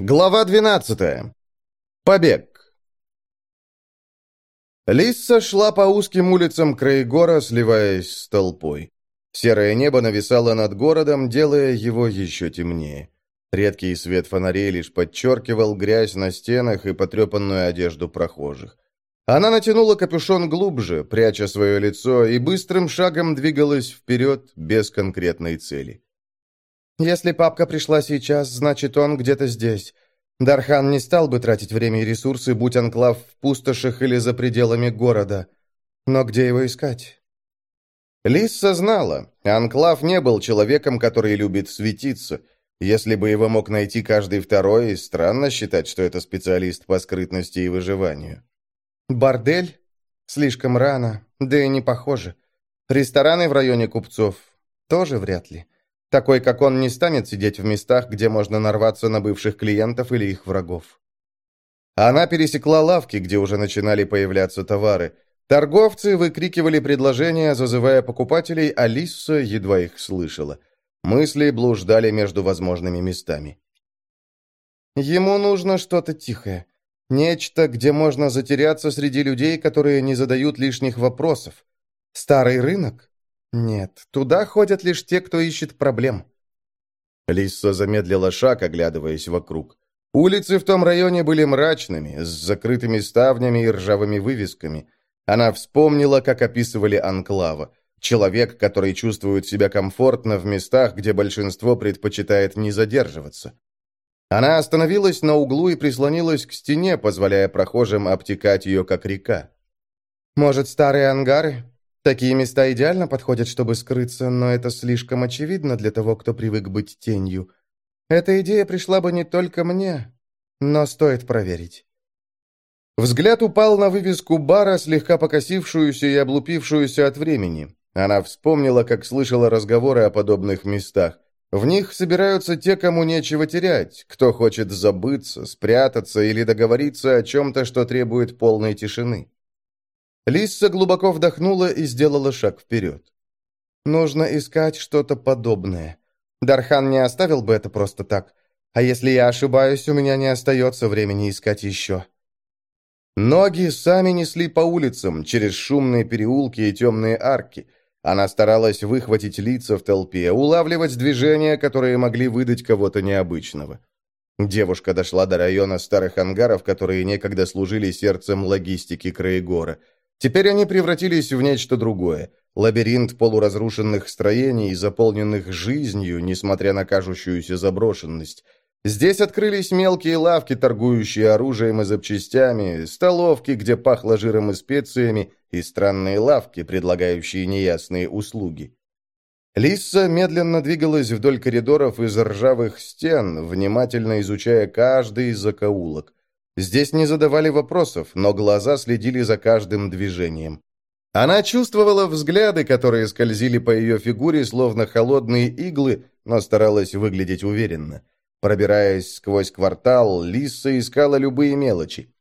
Глава 12. Побег. Лисса шла по узким улицам Краегора, сливаясь с толпой. Серое небо нависало над городом, делая его еще темнее. Редкий свет фонарей лишь подчеркивал грязь на стенах и потрепанную одежду прохожих. Она натянула капюшон глубже, пряча свое лицо, и быстрым шагом двигалась вперед без конкретной цели. Если папка пришла сейчас, значит, он где-то здесь. Дархан не стал бы тратить время и ресурсы, будь анклав в пустошах или за пределами города. Но где его искать? Лисса знала, анклав не был человеком, который любит светиться. Если бы его мог найти каждый второй, странно считать, что это специалист по скрытности и выживанию. Бордель? Слишком рано, да и не похоже. Рестораны в районе купцов? Тоже вряд ли. Такой, как он, не станет сидеть в местах, где можно нарваться на бывших клиентов или их врагов. Она пересекла лавки, где уже начинали появляться товары. Торговцы выкрикивали предложения, зазывая покупателей, а Лисса едва их слышала. Мысли блуждали между возможными местами. Ему нужно что-то тихое. Нечто, где можно затеряться среди людей, которые не задают лишних вопросов. Старый рынок? Нет, туда ходят лишь те, кто ищет проблем. Лисса замедлила шаг, оглядываясь вокруг. Улицы в том районе были мрачными, с закрытыми ставнями и ржавыми вывесками. Она вспомнила, как описывали анклава. Человек, который чувствует себя комфортно в местах, где большинство предпочитает не задерживаться. Она остановилась на углу и прислонилась к стене, позволяя прохожим обтекать ее, как река. «Может, старые ангары?» Такие места идеально подходят, чтобы скрыться, но это слишком очевидно для того, кто привык быть тенью. Эта идея пришла бы не только мне, но стоит проверить. Взгляд упал на вывеску бара, слегка покосившуюся и облупившуюся от времени. Она вспомнила, как слышала разговоры о подобных местах. В них собираются те, кому нечего терять, кто хочет забыться, спрятаться или договориться о чем-то, что требует полной тишины. Лисса глубоко вдохнула и сделала шаг вперед. «Нужно искать что-то подобное. Дархан не оставил бы это просто так. А если я ошибаюсь, у меня не остается времени искать еще». Ноги сами несли по улицам, через шумные переулки и темные арки. Она старалась выхватить лица в толпе, улавливать движения, которые могли выдать кого-то необычного. Девушка дошла до района старых ангаров, которые некогда служили сердцем логистики Краегора – Теперь они превратились в нечто другое. Лабиринт полуразрушенных строений, заполненных жизнью, несмотря на кажущуюся заброшенность. Здесь открылись мелкие лавки, торгующие оружием и запчастями, столовки, где пахло жиром и специями, и странные лавки, предлагающие неясные услуги. Лисса медленно двигалась вдоль коридоров из ржавых стен, внимательно изучая каждый из закоулок. Здесь не задавали вопросов, но глаза следили за каждым движением. Она чувствовала взгляды, которые скользили по ее фигуре, словно холодные иглы, но старалась выглядеть уверенно. Пробираясь сквозь квартал, Лисса искала любые мелочи.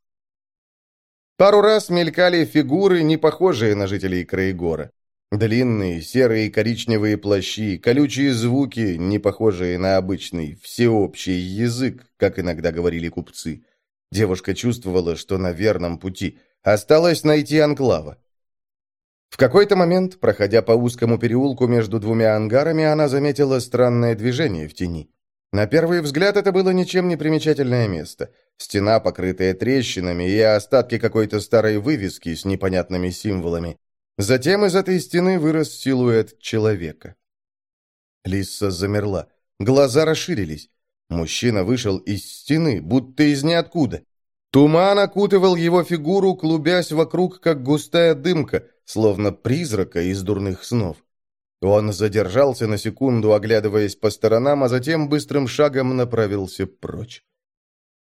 Пару раз мелькали фигуры, не похожие на жителей Краегора. Длинные, серые и коричневые плащи, колючие звуки, не похожие на обычный, всеобщий язык, как иногда говорили купцы. Девушка чувствовала, что на верном пути. Осталось найти анклава. В какой-то момент, проходя по узкому переулку между двумя ангарами, она заметила странное движение в тени. На первый взгляд это было ничем не примечательное место. Стена, покрытая трещинами, и остатки какой-то старой вывески с непонятными символами. Затем из этой стены вырос силуэт человека. Лисса замерла. Глаза расширились. Мужчина вышел из стены, будто из ниоткуда. Туман окутывал его фигуру, клубясь вокруг, как густая дымка, словно призрака из дурных снов. Он задержался на секунду, оглядываясь по сторонам, а затем быстрым шагом направился прочь.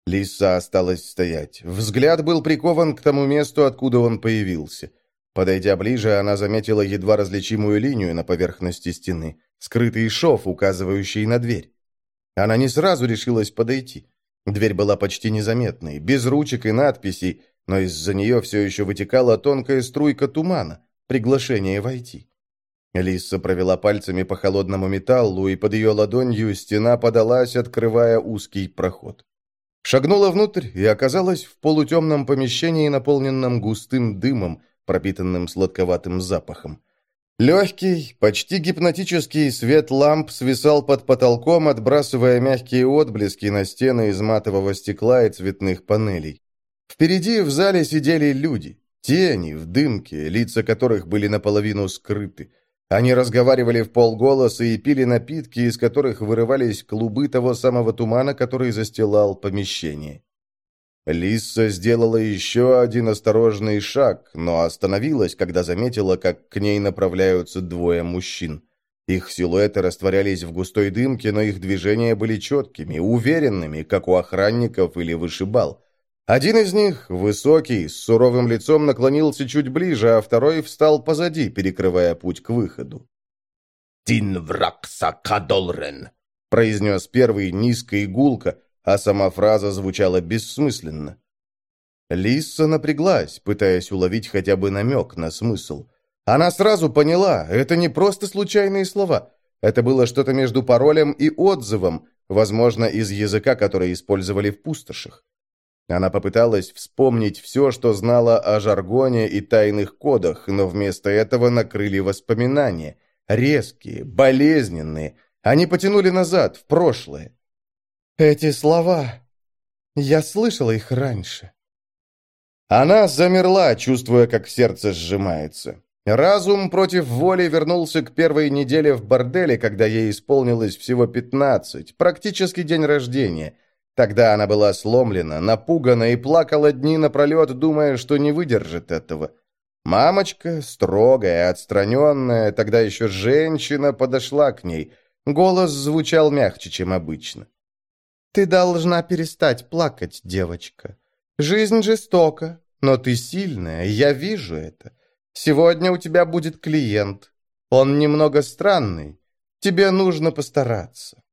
Лиса осталась стоять. Взгляд был прикован к тому месту, откуда он появился. Подойдя ближе, она заметила едва различимую линию на поверхности стены, скрытый шов, указывающий на дверь. Она не сразу решилась подойти. Дверь была почти незаметной, без ручек и надписей, но из-за нее все еще вытекала тонкая струйка тумана, приглашение войти. Лисса провела пальцами по холодному металлу, и под ее ладонью стена подалась, открывая узкий проход. Шагнула внутрь и оказалась в полутемном помещении, наполненном густым дымом, пропитанным сладковатым запахом. Легкий, почти гипнотический свет ламп свисал под потолком, отбрасывая мягкие отблески на стены из матового стекла и цветных панелей. Впереди в зале сидели люди, тени в дымке, лица которых были наполовину скрыты. Они разговаривали в полголоса и пили напитки, из которых вырывались клубы того самого тумана, который застилал помещение. Лисса сделала еще один осторожный шаг, но остановилась, когда заметила, как к ней направляются двое мужчин. Их силуэты растворялись в густой дымке, но их движения были четкими, уверенными, как у охранников или вышибал. Один из них, высокий, с суровым лицом, наклонился чуть ближе, а второй встал позади, перекрывая путь к выходу. «Тин вракса кадолрен», — произнес первый низко и гулко, а сама фраза звучала бессмысленно. Лисса напряглась, пытаясь уловить хотя бы намек на смысл. Она сразу поняла, это не просто случайные слова. Это было что-то между паролем и отзывом, возможно, из языка, который использовали в пустошах. Она попыталась вспомнить все, что знала о жаргоне и тайных кодах, но вместо этого накрыли воспоминания. Резкие, болезненные. Они потянули назад, в прошлое. Эти слова... Я слышала их раньше. Она замерла, чувствуя, как сердце сжимается. Разум против воли вернулся к первой неделе в борделе, когда ей исполнилось всего пятнадцать, практически день рождения. Тогда она была сломлена, напугана и плакала дни напролет, думая, что не выдержит этого. Мамочка, строгая, отстраненная, тогда еще женщина, подошла к ней. Голос звучал мягче, чем обычно. Ты должна перестать плакать, девочка. Жизнь жестока, но ты сильная, я вижу это. Сегодня у тебя будет клиент. Он немного странный. Тебе нужно постараться.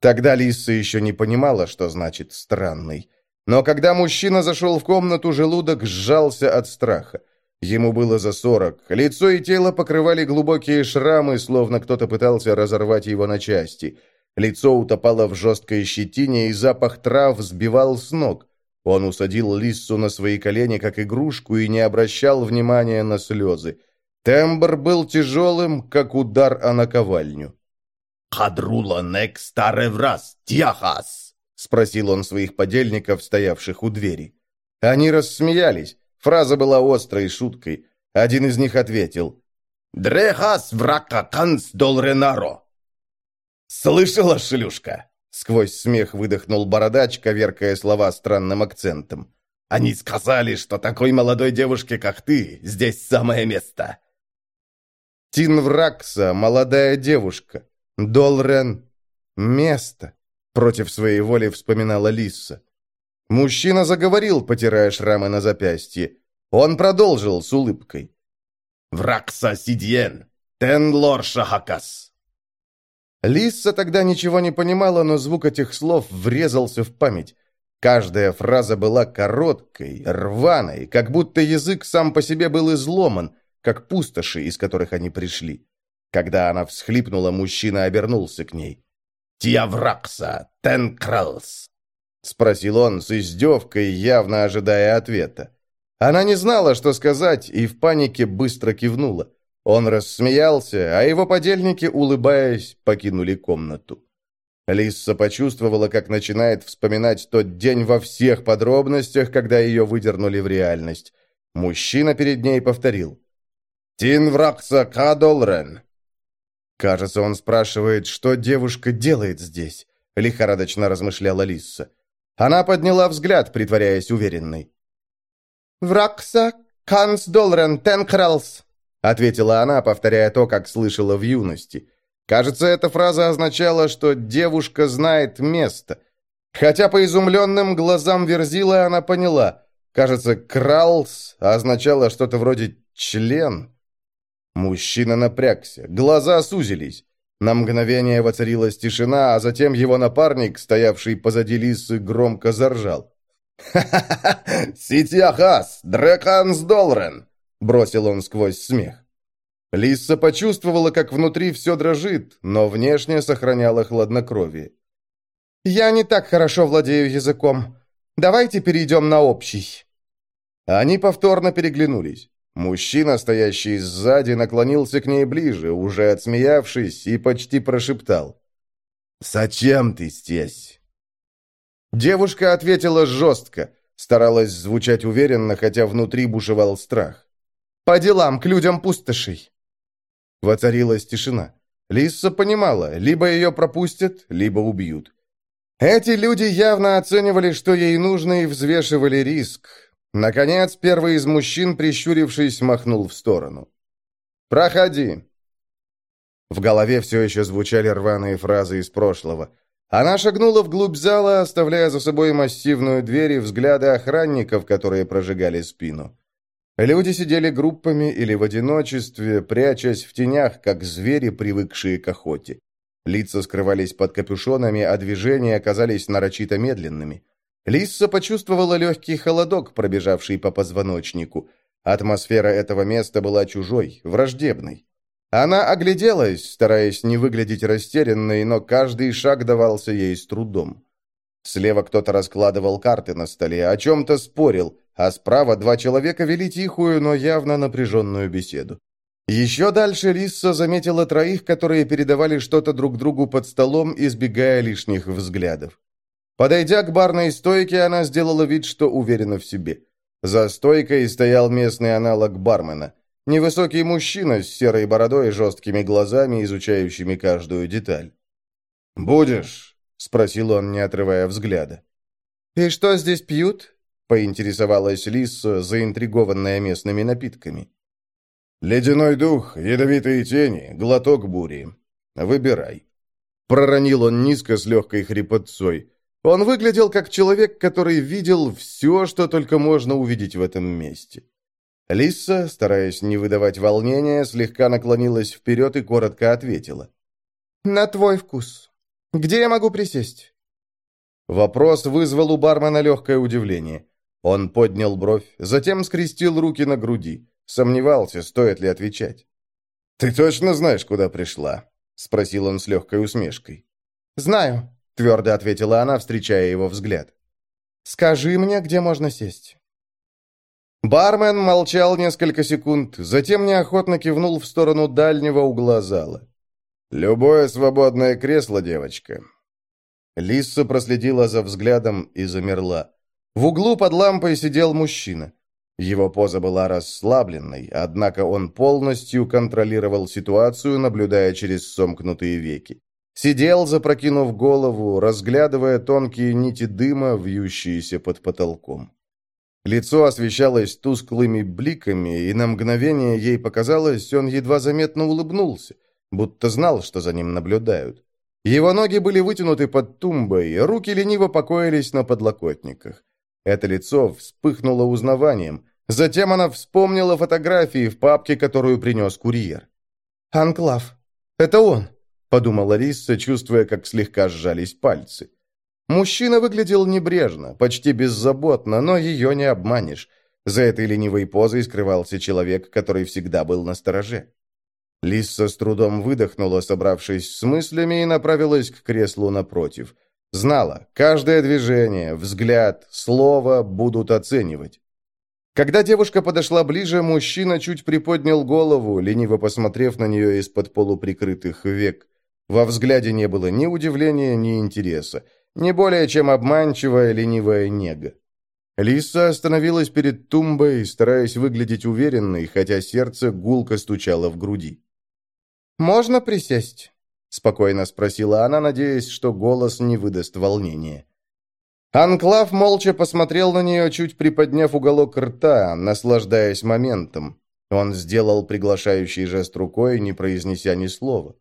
Тогда Лиса еще не понимала, что значит «странный». Но когда мужчина зашел в комнату, желудок сжался от страха. Ему было за сорок. Лицо и тело покрывали глубокие шрамы, словно кто-то пытался разорвать его на части – Лицо утопало в жесткой щетине, и запах трав сбивал с ног. Он усадил Лиссу на свои колени, как игрушку, и не обращал внимания на слезы. Тембр был тяжелым, как удар о наковальню. «Хадрула нек старый враз, тяхас!» — спросил он своих подельников, стоявших у двери. Они рассмеялись. Фраза была острой шуткой. Один из них ответил. «Дрехас врака канс дол ренаро!» «Слышала, шлюшка?» Сквозь смех выдохнул бородач, коверкая слова странным акцентом. «Они сказали, что такой молодой девушке, как ты, здесь самое место!» Тинвракса, молодая девушка. Долрен, место. Против своей воли вспоминала Лисса. Мужчина заговорил, потирая шрамы на запястье. Он продолжил с улыбкой. «Вракса Сидьен, Тенлор Шахакас!» Лисса тогда ничего не понимала, но звук этих слов врезался в память. Каждая фраза была короткой, рваной, как будто язык сам по себе был изломан, как пустоши, из которых они пришли. Когда она всхлипнула, мужчина обернулся к ней. «Тиавракса, Тенкралс!» — спросил он с издевкой, явно ожидая ответа. Она не знала, что сказать, и в панике быстро кивнула. Он рассмеялся, а его подельники, улыбаясь, покинули комнату. Лисса почувствовала, как начинает вспоминать тот день во всех подробностях, когда ее выдернули в реальность. Мужчина перед ней повторил. «Тин вракса кадолрен». Кажется, он спрашивает, что девушка делает здесь, лихорадочно размышляла Лисса. Она подняла взгляд, притворяясь уверенной. «Вракса канс долрен тенкралс», ответила она, повторяя то, как слышала в юности. Кажется, эта фраза означала, что девушка знает место. Хотя по изумленным глазам Верзила она поняла. Кажется, «кралс» означало что-то вроде «член». Мужчина напрягся, глаза сузились. На мгновение воцарилась тишина, а затем его напарник, стоявший позади лисы, громко заржал. «Ха-ха-ха! Ситьяхас! Дреканс Долрен!» Бросил он сквозь смех. Лисса почувствовала, как внутри все дрожит, но внешне сохраняла хладнокровие. «Я не так хорошо владею языком. Давайте перейдем на общий». Они повторно переглянулись. Мужчина, стоящий сзади, наклонился к ней ближе, уже отсмеявшись, и почти прошептал. «Зачем ты здесь?» Девушка ответила жестко, старалась звучать уверенно, хотя внутри бушевал страх. «По делам, к людям пустошей!» Воцарилась тишина. Лисса понимала, либо ее пропустят, либо убьют. Эти люди явно оценивали, что ей нужно, и взвешивали риск. Наконец, первый из мужчин, прищурившись, махнул в сторону. «Проходи!» В голове все еще звучали рваные фразы из прошлого. Она шагнула вглубь зала, оставляя за собой массивную дверь и взгляды охранников, которые прожигали спину. Люди сидели группами или в одиночестве, прячась в тенях, как звери, привыкшие к охоте. Лица скрывались под капюшонами, а движения оказались нарочито медленными. Лисса почувствовала легкий холодок, пробежавший по позвоночнику. Атмосфера этого места была чужой, враждебной. Она огляделась, стараясь не выглядеть растерянной, но каждый шаг давался ей с трудом. Слева кто-то раскладывал карты на столе, о чем-то спорил, а справа два человека вели тихую, но явно напряженную беседу. Еще дальше Лисса заметила троих, которые передавали что-то друг другу под столом, избегая лишних взглядов. Подойдя к барной стойке, она сделала вид, что уверена в себе. За стойкой стоял местный аналог бармена. Невысокий мужчина с серой бородой и жесткими глазами, изучающими каждую деталь. «Будешь?» — спросил он, не отрывая взгляда. «И что здесь пьют?» — поинтересовалась Лиса, заинтригованная местными напитками. «Ледяной дух, ядовитые тени, глоток бури. Выбирай». Проронил он низко с легкой хрипотцой. Он выглядел как человек, который видел все, что только можно увидеть в этом месте. Лиса, стараясь не выдавать волнения, слегка наклонилась вперед и коротко ответила. «На твой вкус. Где я могу присесть?» Вопрос вызвал у бармена легкое удивление. Он поднял бровь, затем скрестил руки на груди. Сомневался, стоит ли отвечать. «Ты точно знаешь, куда пришла?» — спросил он с легкой усмешкой. «Знаю», — твердо ответила она, встречая его взгляд. «Скажи мне, где можно сесть». Бармен молчал несколько секунд, затем неохотно кивнул в сторону дальнего угла зала. «Любое свободное кресло, девочка». Лисса проследила за взглядом и замерла. В углу под лампой сидел мужчина. Его поза была расслабленной, однако он полностью контролировал ситуацию, наблюдая через сомкнутые веки. Сидел, запрокинув голову, разглядывая тонкие нити дыма, вьющиеся под потолком. Лицо освещалось тусклыми бликами, и на мгновение ей показалось, он едва заметно улыбнулся, будто знал, что за ним наблюдают. Его ноги были вытянуты под тумбой, руки лениво покоились на подлокотниках. Это лицо вспыхнуло узнаванием. Затем она вспомнила фотографии в папке, которую принес курьер. «Анклав. Это он!» подумала Рисса, чувствуя, как слегка сжались пальцы. Мужчина выглядел небрежно, почти беззаботно, но ее не обманешь. За этой ленивой позой скрывался человек, который всегда был на стороже. Лисса с трудом выдохнула, собравшись с мыслями, и направилась к креслу напротив. Знала, каждое движение, взгляд, слово будут оценивать. Когда девушка подошла ближе, мужчина чуть приподнял голову, лениво посмотрев на нее из-под полуприкрытых век. Во взгляде не было ни удивления, ни интереса, не более чем обманчивая ленивая нега. Лиса остановилась перед тумбой, стараясь выглядеть уверенной, хотя сердце гулко стучало в груди. «Можно присесть?» — спокойно спросила она, надеясь, что голос не выдаст волнения. Анклав молча посмотрел на нее, чуть приподняв уголок рта, наслаждаясь моментом. Он сделал приглашающий жест рукой, не произнеся ни слова.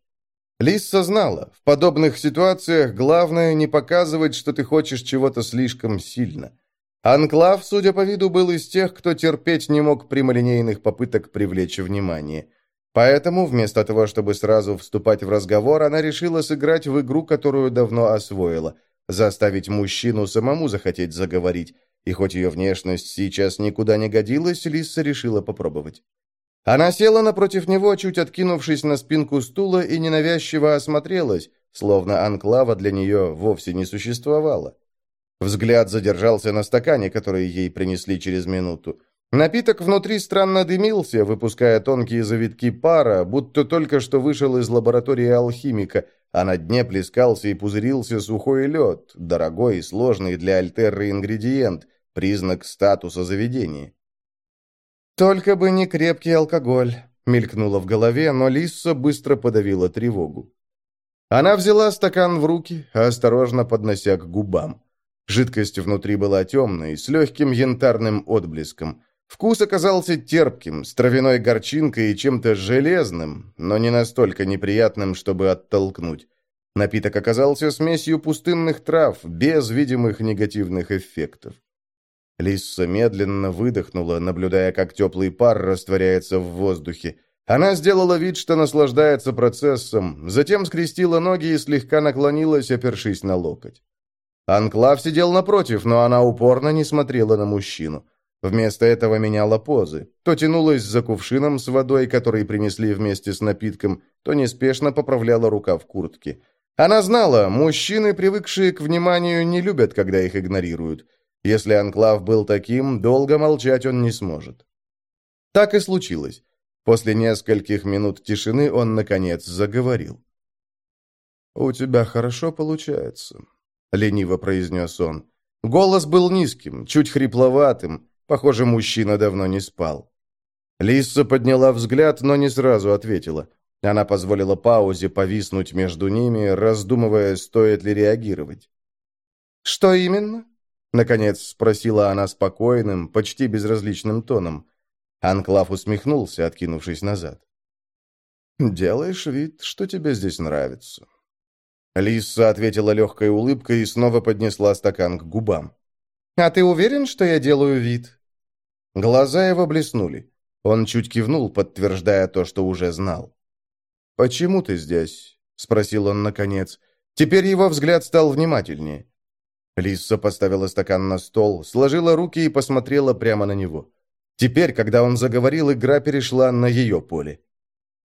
Лисса знала, в подобных ситуациях главное не показывать, что ты хочешь чего-то слишком сильно. Анклав, судя по виду, был из тех, кто терпеть не мог прямолинейных попыток привлечь внимание. Поэтому, вместо того, чтобы сразу вступать в разговор, она решила сыграть в игру, которую давно освоила, заставить мужчину самому захотеть заговорить, и хоть ее внешность сейчас никуда не годилась, Лисса решила попробовать. Она села напротив него, чуть откинувшись на спинку стула, и ненавязчиво осмотрелась, словно анклава для нее вовсе не существовало. Взгляд задержался на стакане, который ей принесли через минуту. Напиток внутри странно дымился, выпуская тонкие завитки пара, будто только что вышел из лаборатории алхимика, а на дне плескался и пузырился сухой лед, дорогой и сложный для Альтерры ингредиент, признак статуса заведения. «Только бы не крепкий алкоголь», — мелькнуло в голове, но Лисса быстро подавила тревогу. Она взяла стакан в руки, осторожно поднося к губам. Жидкость внутри была темной, с легким янтарным отблеском. Вкус оказался терпким, с травяной горчинкой и чем-то железным, но не настолько неприятным, чтобы оттолкнуть. Напиток оказался смесью пустынных трав, без видимых негативных эффектов. Лисса медленно выдохнула, наблюдая, как теплый пар растворяется в воздухе. Она сделала вид, что наслаждается процессом, затем скрестила ноги и слегка наклонилась, опершись на локоть. Анклав сидел напротив, но она упорно не смотрела на мужчину. Вместо этого меняла позы. То тянулась за кувшином с водой, который принесли вместе с напитком, то неспешно поправляла рука в куртке. Она знала, мужчины, привыкшие к вниманию, не любят, когда их игнорируют. Если Анклав был таким, долго молчать он не сможет. Так и случилось. После нескольких минут тишины он, наконец, заговорил. «У тебя хорошо получается», — лениво произнес он. Голос был низким, чуть хрипловатым, Похоже, мужчина давно не спал. Лисса подняла взгляд, но не сразу ответила. Она позволила паузе повиснуть между ними, раздумывая, стоит ли реагировать. «Что именно?» — наконец спросила она спокойным, почти безразличным тоном. Анклав усмехнулся, откинувшись назад. «Делаешь вид, что тебе здесь нравится». Лисса ответила легкой улыбкой и снова поднесла стакан к губам. «А ты уверен, что я делаю вид?» Глаза его блеснули. Он чуть кивнул, подтверждая то, что уже знал. «Почему ты здесь?» — спросил он наконец. Теперь его взгляд стал внимательнее. Лисса поставила стакан на стол, сложила руки и посмотрела прямо на него. Теперь, когда он заговорил, игра перешла на ее поле.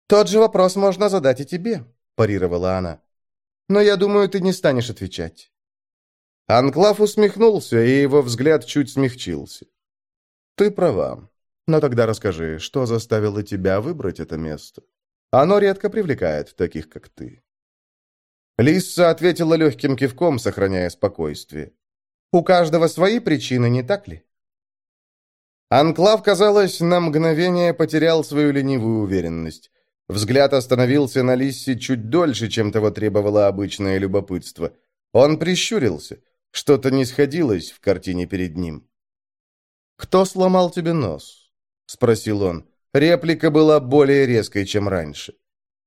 «Тот же вопрос можно задать и тебе», — парировала она. «Но я думаю, ты не станешь отвечать». Анклав усмехнулся, и его взгляд чуть смягчился. «Ты права. Но тогда расскажи, что заставило тебя выбрать это место? Оно редко привлекает таких, как ты». Лисса ответила легким кивком, сохраняя спокойствие. «У каждого свои причины, не так ли?» Анклав, казалось, на мгновение потерял свою ленивую уверенность. Взгляд остановился на Лиссе чуть дольше, чем того требовало обычное любопытство. Он прищурился. Что-то не сходилось в картине перед ним. «Кто сломал тебе нос?» — спросил он. Реплика была более резкой, чем раньше.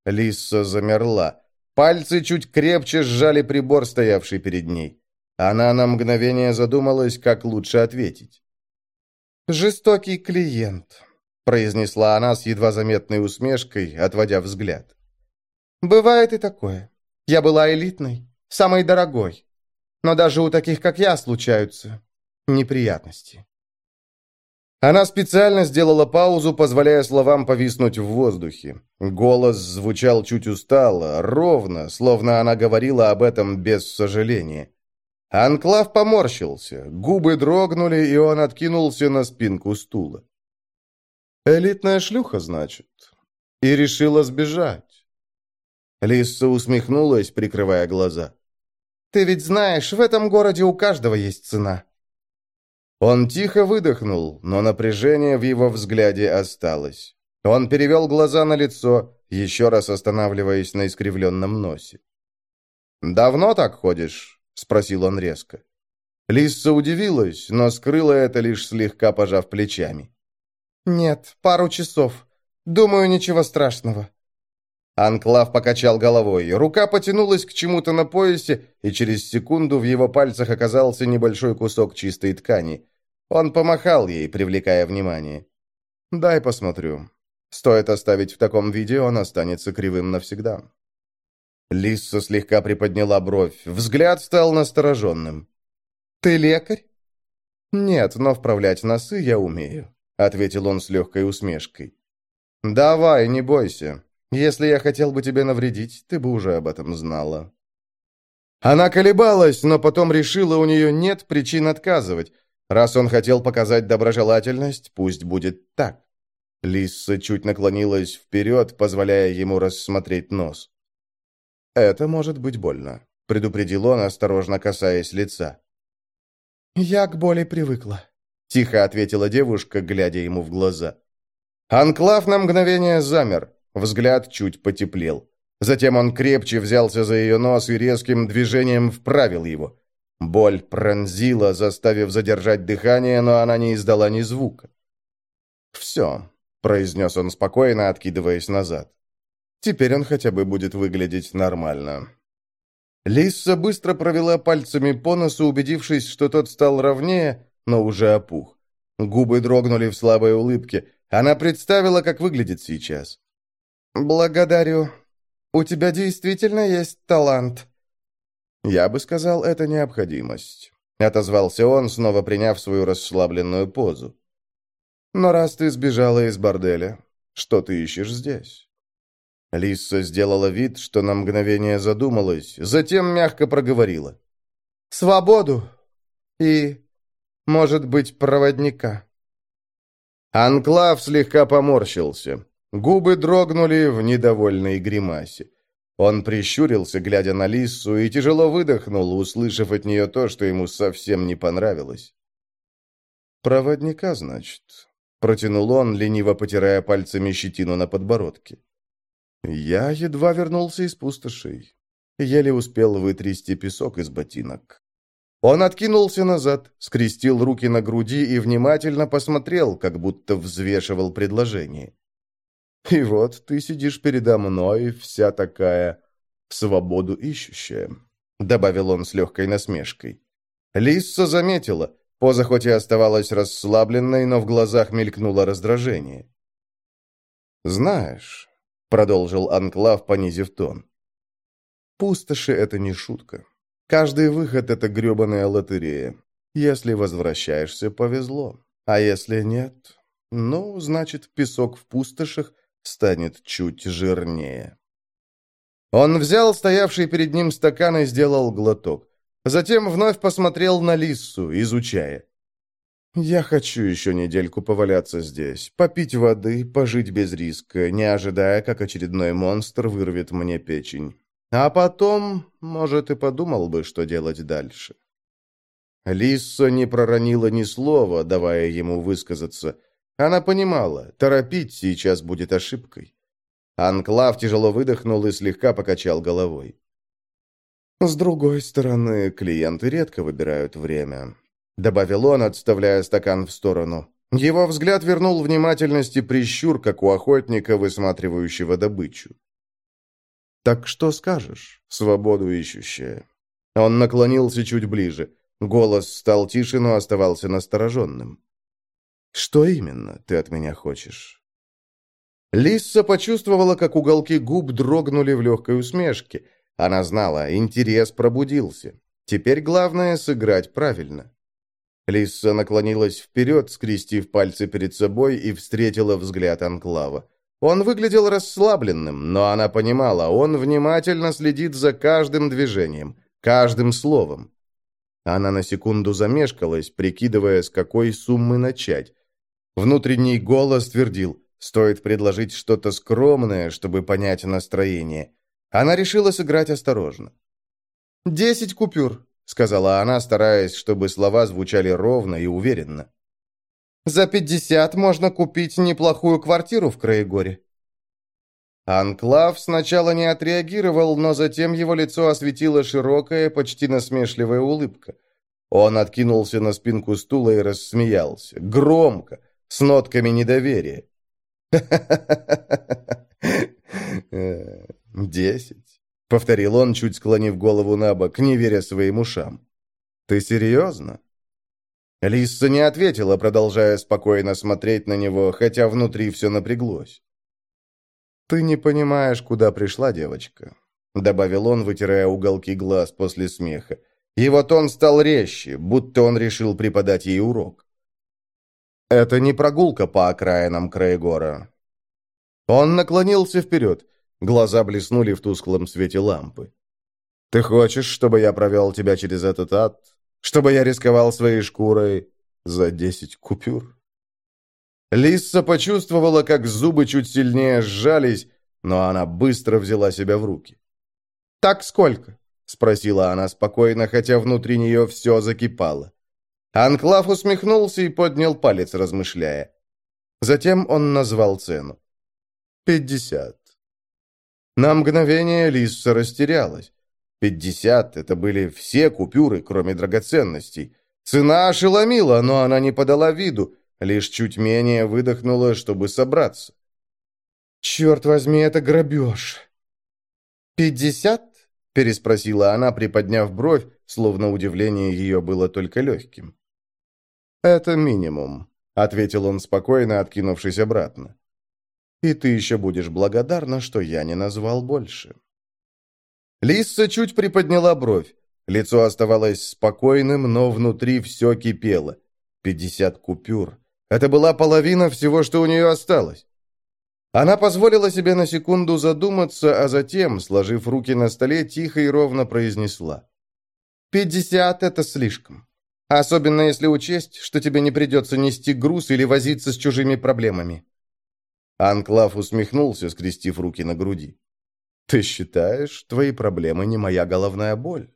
Лисса замерла. Пальцы чуть крепче сжали прибор, стоявший перед ней. Она на мгновение задумалась, как лучше ответить. «Жестокий клиент», — произнесла она с едва заметной усмешкой, отводя взгляд. «Бывает и такое. Я была элитной, самой дорогой. Но даже у таких, как я, случаются неприятности». Она специально сделала паузу, позволяя словам повиснуть в воздухе. Голос звучал чуть устало, ровно, словно она говорила об этом без сожаления. Анклав поморщился, губы дрогнули, и он откинулся на спинку стула. «Элитная шлюха, значит?» И решила сбежать. Лисса усмехнулась, прикрывая глаза. «Ты ведь знаешь, в этом городе у каждого есть цена». Он тихо выдохнул, но напряжение в его взгляде осталось. Он перевел глаза на лицо, еще раз останавливаясь на искривленном носе. «Давно так ходишь?» — спросил он резко. Лисса удивилась, но скрыла это, лишь слегка пожав плечами. «Нет, пару часов. Думаю, ничего страшного». Анклав покачал головой. Рука потянулась к чему-то на поясе, и через секунду в его пальцах оказался небольшой кусок чистой ткани. Он помахал ей, привлекая внимание. «Дай посмотрю. Стоит оставить в таком виде, он останется кривым навсегда». Лисса слегка приподняла бровь. Взгляд стал настороженным. «Ты лекарь?» «Нет, но вправлять носы я умею», — ответил он с легкой усмешкой. «Давай, не бойся. Если я хотел бы тебе навредить, ты бы уже об этом знала». Она колебалась, но потом решила, у нее нет причин отказывать. Раз он хотел показать доброжелательность, пусть будет так. Лисса чуть наклонилась вперед, позволяя ему рассмотреть нос. «Это может быть больно», — предупредил он, осторожно касаясь лица. «Я к боли привыкла», — тихо ответила девушка, глядя ему в глаза. Анклав на мгновение замер, взгляд чуть потеплел. Затем он крепче взялся за ее нос и резким движением вправил его. Боль пронзила, заставив задержать дыхание, но она не издала ни звука. «Все», — произнес он спокойно, откидываясь назад. «Теперь он хотя бы будет выглядеть нормально». Лисса быстро провела пальцами по носу, убедившись, что тот стал ровнее, но уже опух. Губы дрогнули в слабой улыбке. Она представила, как выглядит сейчас. «Благодарю. У тебя действительно есть талант». «Я бы сказал, это необходимость», — отозвался он, снова приняв свою расслабленную позу. «Но раз ты сбежала из борделя, что ты ищешь здесь?» Лисса сделала вид, что на мгновение задумалась, затем мягко проговорила. «Свободу и, может быть, проводника». Анклав слегка поморщился. Губы дрогнули в недовольной гримасе. Он прищурился, глядя на Лиссу, и тяжело выдохнул, услышав от нее то, что ему совсем не понравилось. «Проводника, значит?» — протянул он, лениво потирая пальцами щетину на подбородке. Я едва вернулся из пустошей. Еле успел вытрясти песок из ботинок. Он откинулся назад, скрестил руки на груди и внимательно посмотрел, как будто взвешивал предложение. И вот ты сидишь передо мной, вся такая свободу ищущая», — добавил он с легкой насмешкой. Лисса заметила, поза хоть и оставалась расслабленной, но в глазах мелькнуло раздражение. «Знаешь», — продолжил Анклав, понизив тон, — «пустоши — это не шутка. Каждый выход — это гребаная лотерея. Если возвращаешься, повезло. А если нет, ну, значит, песок в пустошах станет чуть жирнее. Он взял стоявший перед ним стакан и сделал глоток. Затем вновь посмотрел на Лиссу, изучая. «Я хочу еще недельку поваляться здесь, попить воды, пожить без риска, не ожидая, как очередной монстр вырвет мне печень. А потом, может, и подумал бы, что делать дальше». Лисса не проронила ни слова, давая ему высказаться – она понимала, торопить сейчас будет ошибкой. Анклав тяжело выдохнул и слегка покачал головой. «С другой стороны, клиенты редко выбирают время», — добавил он, отставляя стакан в сторону. Его взгляд вернул внимательность и прищур, как у охотника, высматривающего добычу. «Так что скажешь, свободу ищущая?» Он наклонился чуть ближе. Голос стал тише, но оставался настороженным. Что именно ты от меня хочешь?» Лисса почувствовала, как уголки губ дрогнули в легкой усмешке. Она знала, интерес пробудился. Теперь главное — сыграть правильно. Лисса наклонилась вперед, скрестив пальцы перед собой, и встретила взгляд Анклава. Он выглядел расслабленным, но она понимала, он внимательно следит за каждым движением, каждым словом. Она на секунду замешкалась, прикидывая, с какой суммы начать. Внутренний голос твердил, стоит предложить что-то скромное, чтобы понять настроение. Она решила сыграть осторожно. «Десять купюр», — сказала она, стараясь, чтобы слова звучали ровно и уверенно. «За пятьдесят можно купить неплохую квартиру в Краегоре». Анклав сначала не отреагировал, но затем его лицо осветила широкая, почти насмешливая улыбка. Он откинулся на спинку стула и рассмеялся. Громко, с нотками недоверия. «Десять», — повторил он, чуть склонив голову на бок, не веря своим ушам. «Ты серьезно?» Лисса не ответила, продолжая спокойно смотреть на него, хотя внутри все напряглось. «Ты не понимаешь, куда пришла девочка», — добавил он, вытирая уголки глаз после смеха. Его тон стал резче, будто он решил преподать ей урок. Это не прогулка по окраинам Краегора. Он наклонился вперед. Глаза блеснули в тусклом свете лампы. Ты хочешь, чтобы я провел тебя через этот ад? Чтобы я рисковал своей шкурой за десять купюр?» Лисса почувствовала, как зубы чуть сильнее сжались, но она быстро взяла себя в руки. «Так сколько?» — спросила она спокойно, хотя внутри нее все закипало. Анклав усмехнулся и поднял палец, размышляя. Затем он назвал цену. «Пятьдесят». На мгновение Лисса растерялась. Пятьдесят — это были все купюры, кроме драгоценностей. Цена ошеломила, но она не подала виду, лишь чуть менее выдохнула, чтобы собраться. «Черт возьми, это грабеж!» «Пятьдесят?» — переспросила она, приподняв бровь, словно удивление ее было только легким. «Это минимум», — ответил он спокойно, откинувшись обратно. «И ты еще будешь благодарна, что я не назвал больше». Лисса чуть приподняла бровь. Лицо оставалось спокойным, но внутри все кипело. Пятьдесят купюр. Это была половина всего, что у нее осталось. Она позволила себе на секунду задуматься, а затем, сложив руки на столе, тихо и ровно произнесла. «Пятьдесят — это слишком. Особенно если учесть, что тебе не придется нести груз или возиться с чужими проблемами». Анклав усмехнулся, скрестив руки на груди. «Ты считаешь, твои проблемы не моя головная боль?»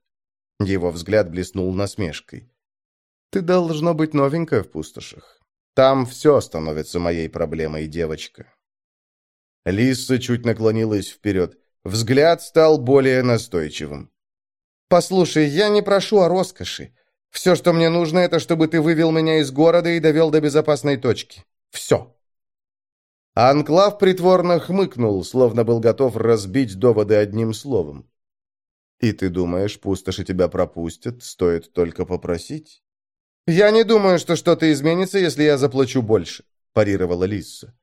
Его взгляд блеснул насмешкой. «Ты должно быть новенькая в пустошах. Там все становится моей проблемой, девочка». Лиса чуть наклонилась вперед. Взгляд стал более настойчивым. «Послушай, я не прошу о роскоши. Все, что мне нужно, это чтобы ты вывел меня из города и довел до безопасной точки. Все». Анклав притворно хмыкнул, словно был готов разбить доводы одним словом. «И ты думаешь, пустоши тебя пропустят, стоит только попросить?» «Я не думаю, что что-то изменится, если я заплачу больше», – парировала Лисса.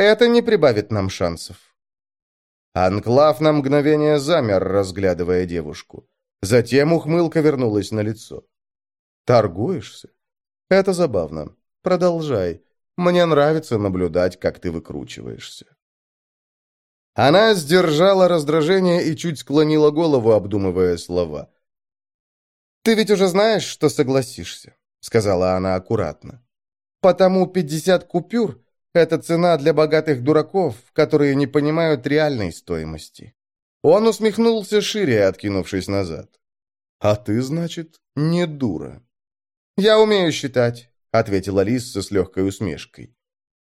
Это не прибавит нам шансов. Анклав на мгновение замер, разглядывая девушку. Затем ухмылка вернулась на лицо. «Торгуешься? Это забавно. Продолжай. Мне нравится наблюдать, как ты выкручиваешься». Она сдержала раздражение и чуть склонила голову, обдумывая слова. «Ты ведь уже знаешь, что согласишься», — сказала она аккуратно. «Потому пятьдесят купюр это цена для богатых дураков, которые не понимают реальной стоимости. Он усмехнулся шире, откинувшись назад. «А ты, значит, не дура». «Я умею считать», — ответила Лисса с легкой усмешкой.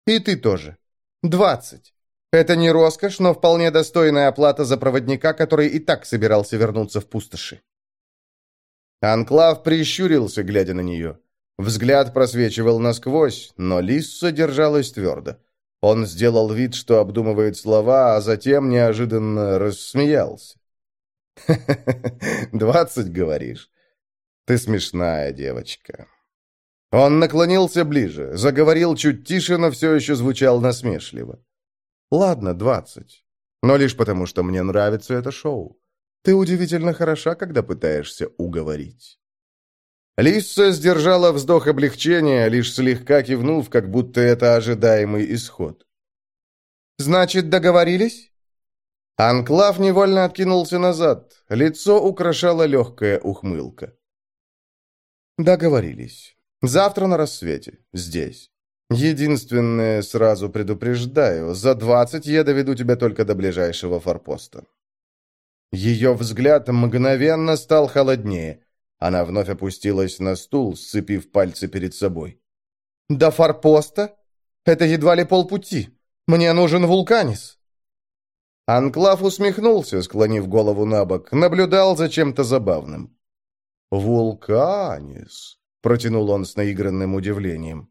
«И ты тоже. Двадцать. Это не роскошь, но вполне достойная оплата за проводника, который и так собирался вернуться в пустоши». Анклав прищурился, глядя на нее. Взгляд просвечивал насквозь, но Лисса держалась твердо. Он сделал вид, что обдумывает слова, а затем неожиданно рассмеялся. «Двадцать, говоришь? Ты смешная девочка». Он наклонился ближе, заговорил чуть тише, но все еще звучал насмешливо. «Ладно, двадцать. Но лишь потому, что мне нравится это шоу. Ты удивительно хороша, когда пытаешься уговорить». Лисса сдержала вздох облегчения, лишь слегка кивнув, как будто это ожидаемый исход. «Значит, договорились?» Анклав невольно откинулся назад. Лицо украшала легкая ухмылка. «Договорились. Завтра на рассвете. Здесь. Единственное, сразу предупреждаю, за двадцать я доведу тебя только до ближайшего форпоста». Ее взгляд мгновенно стал холоднее. Она вновь опустилась на стул, сцепив пальцы перед собой. «До форпоста? Это едва ли полпути. Мне нужен вулканис». Анклав усмехнулся, склонив голову на бок, наблюдал за чем-то забавным. «Вулканис», — протянул он с наигранным удивлением.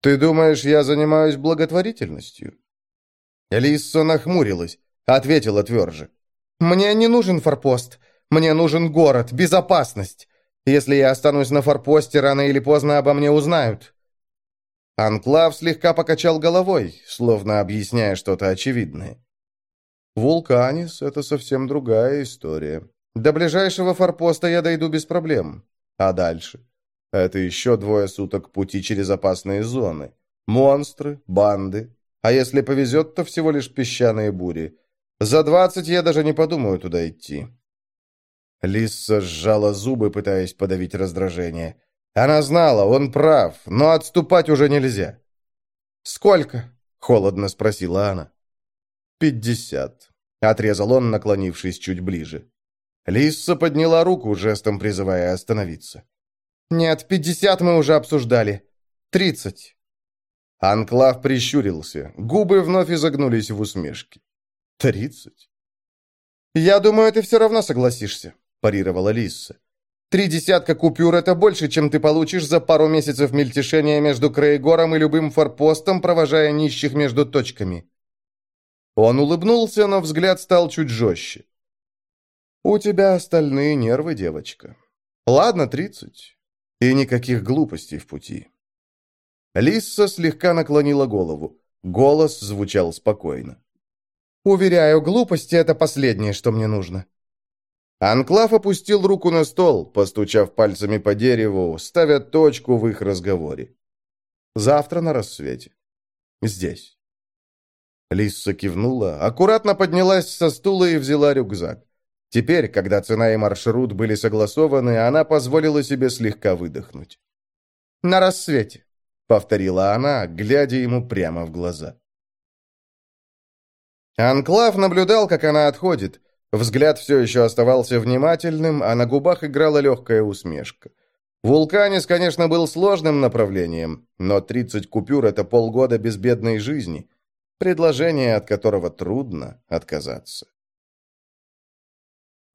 «Ты думаешь, я занимаюсь благотворительностью?» Лисса нахмурилась, ответила тверже. «Мне не нужен форпост. Мне нужен город, безопасность. Если я останусь на форпосте, рано или поздно обо мне узнают». Анклав слегка покачал головой, словно объясняя что-то очевидное. «Вулканис — это совсем другая история. До ближайшего форпоста я дойду без проблем. А дальше? Это еще двое суток пути через опасные зоны. Монстры, банды. А если повезет, то всего лишь песчаные бури. За двадцать я даже не подумаю туда идти. Лисса сжала зубы, пытаясь подавить раздражение. Она знала, он прав, но отступать уже нельзя. «Сколько?» — холодно спросила она. «Пятьдесят», — отрезал он, наклонившись чуть ближе. Лисса подняла руку, жестом призывая остановиться. «Нет, пятьдесят мы уже обсуждали. Тридцать». Анклав прищурился, губы вновь изогнулись в усмешке. «Тридцать?» «Я думаю, ты все равно согласишься», – парировала Лисса. «Три десятка купюр – это больше, чем ты получишь за пару месяцев мельтешения между Краегором и любым форпостом, провожая нищих между точками». Он улыбнулся, но взгляд стал чуть жестче. «У тебя остальные нервы, девочка. Ладно, тридцать. И никаких глупостей в пути». Лисса слегка наклонила голову. Голос звучал спокойно. «Уверяю, глупости — это последнее, что мне нужно». Анклав опустил руку на стол, постучав пальцами по дереву, ставя точку в их разговоре. «Завтра на рассвете. Здесь». Лисса кивнула, аккуратно поднялась со стула и взяла рюкзак. Теперь, когда цена и маршрут были согласованы, она позволила себе слегка выдохнуть. «На рассвете», — повторила она, глядя ему прямо в глаза. Анклав наблюдал, как она отходит. Взгляд все еще оставался внимательным, а на губах играла легкая усмешка. Вулканис, конечно, был сложным направлением, но 30 купюр — это полгода безбедной жизни. Предложение, от которого трудно отказаться.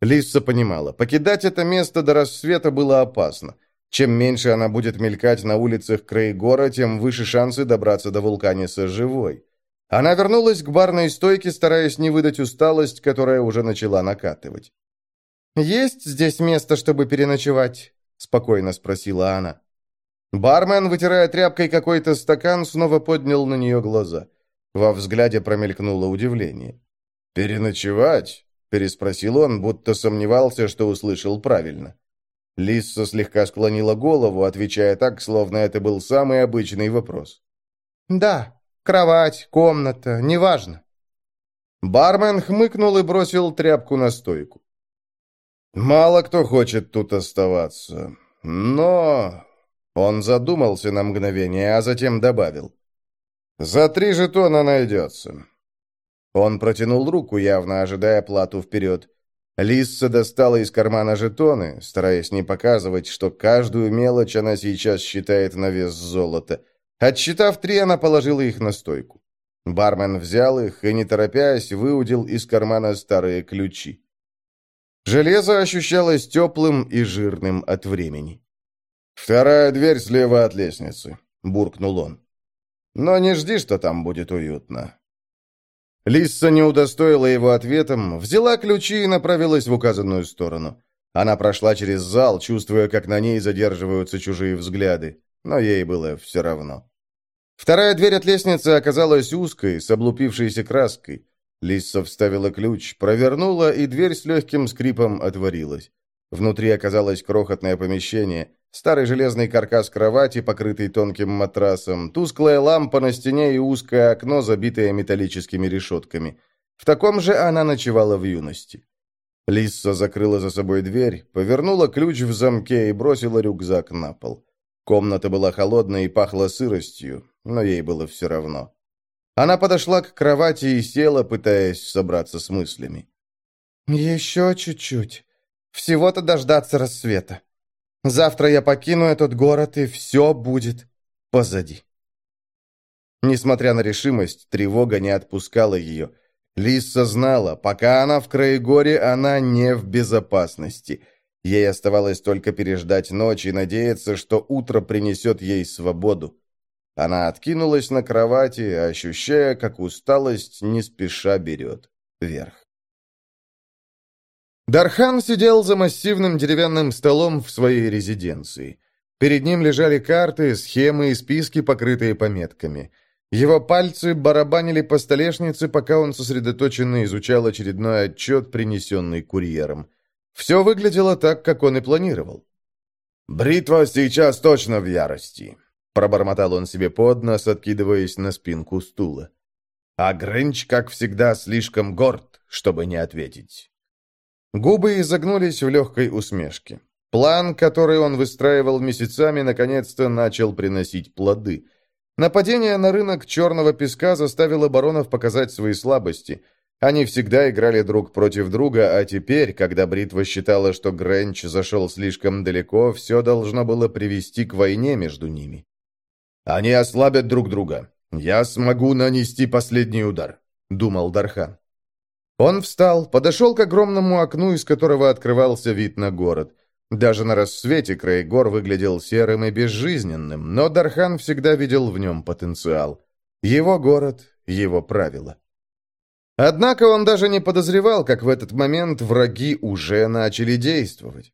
Лисса понимала, покидать это место до рассвета было опасно. Чем меньше она будет мелькать на улицах Крейгора, тем выше шансы добраться до Вулканиса живой. Она вернулась к барной стойке, стараясь не выдать усталость, которая уже начала накатывать. «Есть здесь место, чтобы переночевать?» – спокойно спросила она. Бармен, вытирая тряпкой какой-то стакан, снова поднял на нее глаза. Во взгляде промелькнуло удивление. «Переночевать?» – переспросил он, будто сомневался, что услышал правильно. Лисса слегка склонила голову, отвечая так, словно это был самый обычный вопрос. «Да», Кровать, комната, неважно. Бармен хмыкнул и бросил тряпку на стойку. «Мало кто хочет тут оставаться, но...» Он задумался на мгновение, а затем добавил. «За три жетона найдется». Он протянул руку, явно ожидая плату вперед. Лисса достала из кармана жетоны, стараясь не показывать, что каждую мелочь она сейчас считает на вес золота. Отсчитав три, она положила их на стойку. Бармен взял их и, не торопясь, выудил из кармана старые ключи. Железо ощущалось теплым и жирным от времени. «Вторая дверь слева от лестницы», — буркнул он. «Но не жди, что там будет уютно». Лисса не удостоила его ответом, взяла ключи и направилась в указанную сторону. Она прошла через зал, чувствуя, как на ней задерживаются чужие взгляды, но ей было все равно. Вторая дверь от лестницы оказалась узкой, с облупившейся краской. Лисса вставила ключ, провернула, и дверь с легким скрипом отворилась. Внутри оказалось крохотное помещение, старый железный каркас кровати, покрытый тонким матрасом, тусклая лампа на стене и узкое окно, забитое металлическими решетками. В таком же она ночевала в юности. Лисса закрыла за собой дверь, повернула ключ в замке и бросила рюкзак на пол. Комната была холодной и пахла сыростью, но ей было все равно. Она подошла к кровати и села, пытаясь собраться с мыслями. «Еще чуть-чуть. Всего-то дождаться рассвета. Завтра я покину этот город, и все будет позади». Несмотря на решимость, тревога не отпускала ее. Лиса знала, пока она в Краегоре, она не в безопасности. Ей оставалось только переждать ночь и надеяться, что утро принесет ей свободу. Она откинулась на кровати, ощущая, как усталость не спеша берет вверх. Дархан сидел за массивным деревянным столом в своей резиденции. Перед ним лежали карты, схемы и списки, покрытые пометками. Его пальцы барабанили по столешнице, пока он сосредоточенно изучал очередной отчет, принесенный курьером. Все выглядело так, как он и планировал. «Бритва сейчас точно в ярости», Пробормотал он себе под нос, откидываясь на спинку стула. А Грынч, как всегда, слишком горд, чтобы не ответить. Губы изогнулись в легкой усмешке. План, который он выстраивал месяцами, наконец-то начал приносить плоды. Нападение на рынок черного песка заставило баронов показать свои слабости. Они всегда играли друг против друга, а теперь, когда Бритва считала, что Гренч зашел слишком далеко, все должно было привести к войне между ними. «Они ослабят друг друга. Я смогу нанести последний удар», — думал Дархан. Он встал, подошел к огромному окну, из которого открывался вид на город. Даже на рассвете Крейгор выглядел серым и безжизненным, но Дархан всегда видел в нем потенциал. Его город, его правила. Однако он даже не подозревал, как в этот момент враги уже начали действовать.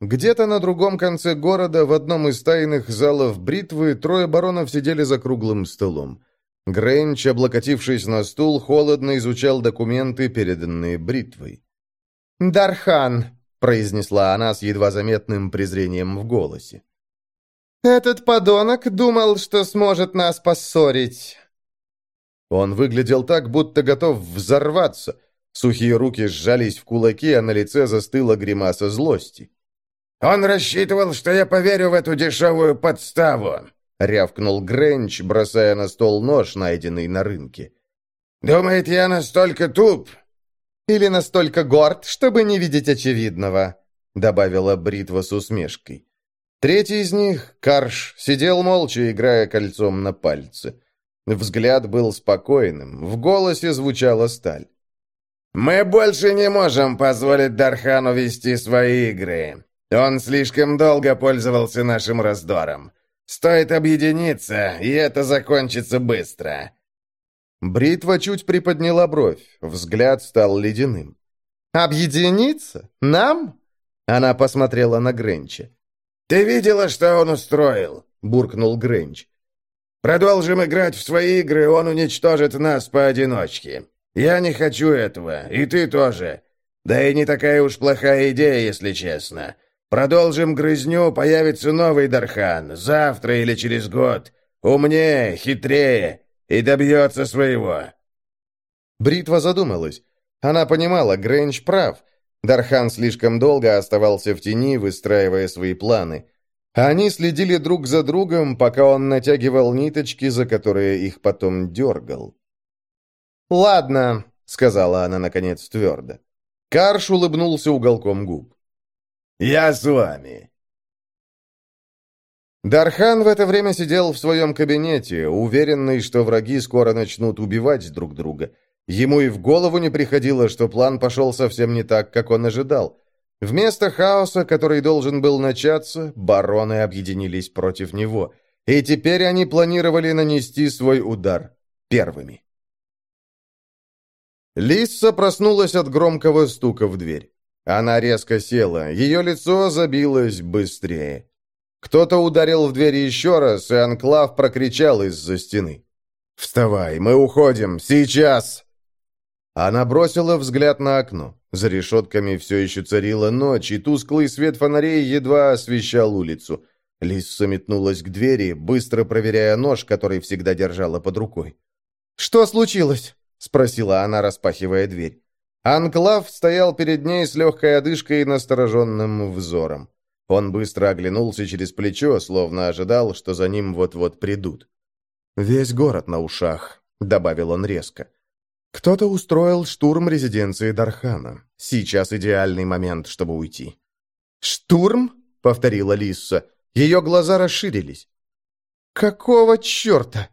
Где-то на другом конце города, в одном из тайных залов бритвы, трое баронов сидели за круглым столом. Грэнч, облокотившись на стул, холодно изучал документы, переданные бритвой. «Дархан», — произнесла она с едва заметным презрением в голосе. «Этот подонок думал, что сможет нас поссорить. Он выглядел так, будто готов взорваться. Сухие руки сжались в кулаки, а на лице застыла гримаса злости. «Он рассчитывал, что я поверю в эту дешевую подставу», — рявкнул Гренч, бросая на стол нож, найденный на рынке. «Думает, я настолько туп?» «Или настолько горд, чтобы не видеть очевидного», — добавила Бритва с усмешкой. Третий из них, Карш, сидел молча, играя кольцом на пальце. Взгляд был спокойным, в голосе звучала сталь. «Мы больше не можем позволить Дархану вести свои игры. Он слишком долго пользовался нашим раздором. Стоит объединиться, и это закончится быстро». Бритва чуть приподняла бровь, взгляд стал ледяным. «Объединиться? Нам?» Она посмотрела на Гренча. «Ты видела, что он устроил?» — буркнул Гренч. Продолжим играть в свои игры, он уничтожит нас поодиночке. Я не хочу этого, и ты тоже. Да и не такая уж плохая идея, если честно. Продолжим грызню, появится новый Дархан, завтра или через год. Умнее, хитрее и добьется своего». Бритва задумалась. Она понимала, Грэнч прав. Дархан слишком долго оставался в тени, выстраивая свои планы. Они следили друг за другом, пока он натягивал ниточки, за которые их потом дергал. «Ладно», — сказала она, наконец, твердо. Карш улыбнулся уголком губ. «Я с вами». Дархан в это время сидел в своем кабинете, уверенный, что враги скоро начнут убивать друг друга. Ему и в голову не приходило, что план пошел совсем не так, как он ожидал. Вместо хаоса, который должен был начаться, бароны объединились против него, и теперь они планировали нанести свой удар первыми. Лисса проснулась от громкого стука в дверь. Она резко села, ее лицо забилось быстрее. Кто-то ударил в дверь еще раз, и Анклав прокричал из-за стены. «Вставай, мы уходим, сейчас!» Она бросила взгляд на окно. За решетками все еще царила ночь, и тусклый свет фонарей едва освещал улицу. Лисса метнулась к двери, быстро проверяя нож, который всегда держала под рукой. «Что случилось?» — спросила она, распахивая дверь. Анклав стоял перед ней с легкой одышкой и настороженным взором. Он быстро оглянулся через плечо, словно ожидал, что за ним вот-вот придут. «Весь город на ушах», — добавил он резко. Кто-то устроил штурм резиденции Дархана. Сейчас идеальный момент, чтобы уйти. «Штурм?» — повторила Лисса. Ее глаза расширились. «Какого черта?»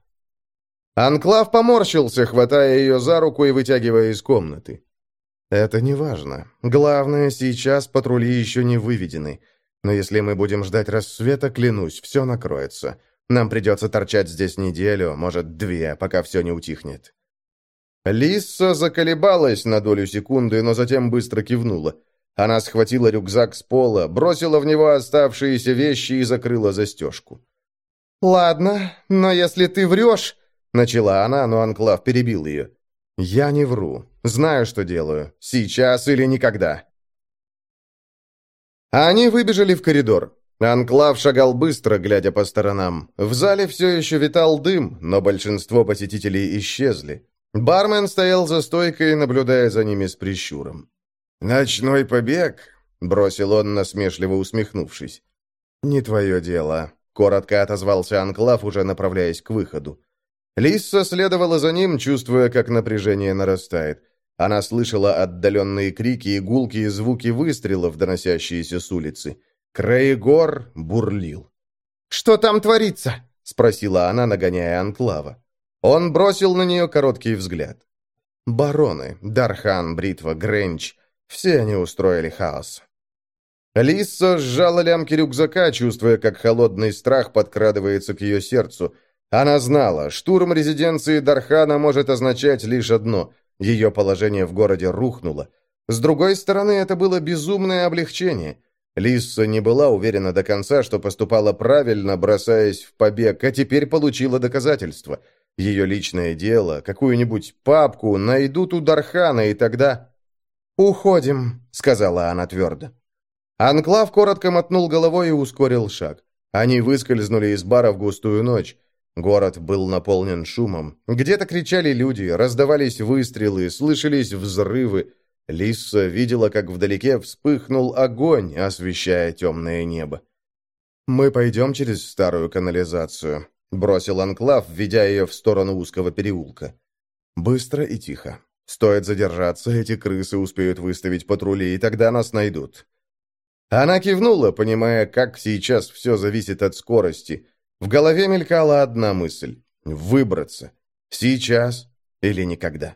Анклав поморщился, хватая ее за руку и вытягивая из комнаты. «Это не важно. Главное, сейчас патрули еще не выведены. Но если мы будем ждать рассвета, клянусь, все накроется. Нам придется торчать здесь неделю, может, две, пока все не утихнет». Лисса заколебалась на долю секунды, но затем быстро кивнула. Она схватила рюкзак с пола, бросила в него оставшиеся вещи и закрыла застежку. «Ладно, но если ты врешь...» — начала она, но Анклав перебил ее. «Я не вру. Знаю, что делаю. Сейчас или никогда». Они выбежали в коридор. Анклав шагал быстро, глядя по сторонам. В зале все еще витал дым, но большинство посетителей исчезли. Бармен стоял за стойкой, наблюдая за ними с прищуром. «Ночной побег?» — бросил он, насмешливо усмехнувшись. «Не твое дело», — коротко отозвался Анклав, уже направляясь к выходу. Лисса следовала за ним, чувствуя, как напряжение нарастает. Она слышала отдаленные крики и гулкие звуки выстрелов, доносящиеся с улицы. Краегор бурлил. «Что там творится?» — спросила она, нагоняя Анклава. Он бросил на нее короткий взгляд. Бароны, Дархан, Бритва, Гренч — все они устроили хаос. Лисса сжала лямки рюкзака, чувствуя, как холодный страх подкрадывается к ее сердцу. Она знала, штурм резиденции Дархана может означать лишь одно ее положение в городе рухнуло. С другой стороны, это было безумное облегчение. Лисса не была уверена до конца, что поступала правильно, бросаясь в побег, а теперь получила доказательства. Ее личное дело, какую-нибудь папку найдут у Дархана, и тогда... «Уходим», — сказала она твердо. Анклав коротко мотнул головой и ускорил шаг. Они выскользнули из бара в густую ночь. Город был наполнен шумом. Где-то кричали люди, раздавались выстрелы, слышались взрывы. Лисса видела, как вдалеке вспыхнул огонь, освещая темное небо. «Мы пойдем через старую канализацию», — бросил Анклав, ведя ее в сторону узкого переулка. «Быстро и тихо. Стоит задержаться, эти крысы успеют выставить патрули, и тогда нас найдут». Она кивнула, понимая, как сейчас все зависит от скорости — в голове мелькала одна мысль — выбраться. Сейчас или никогда.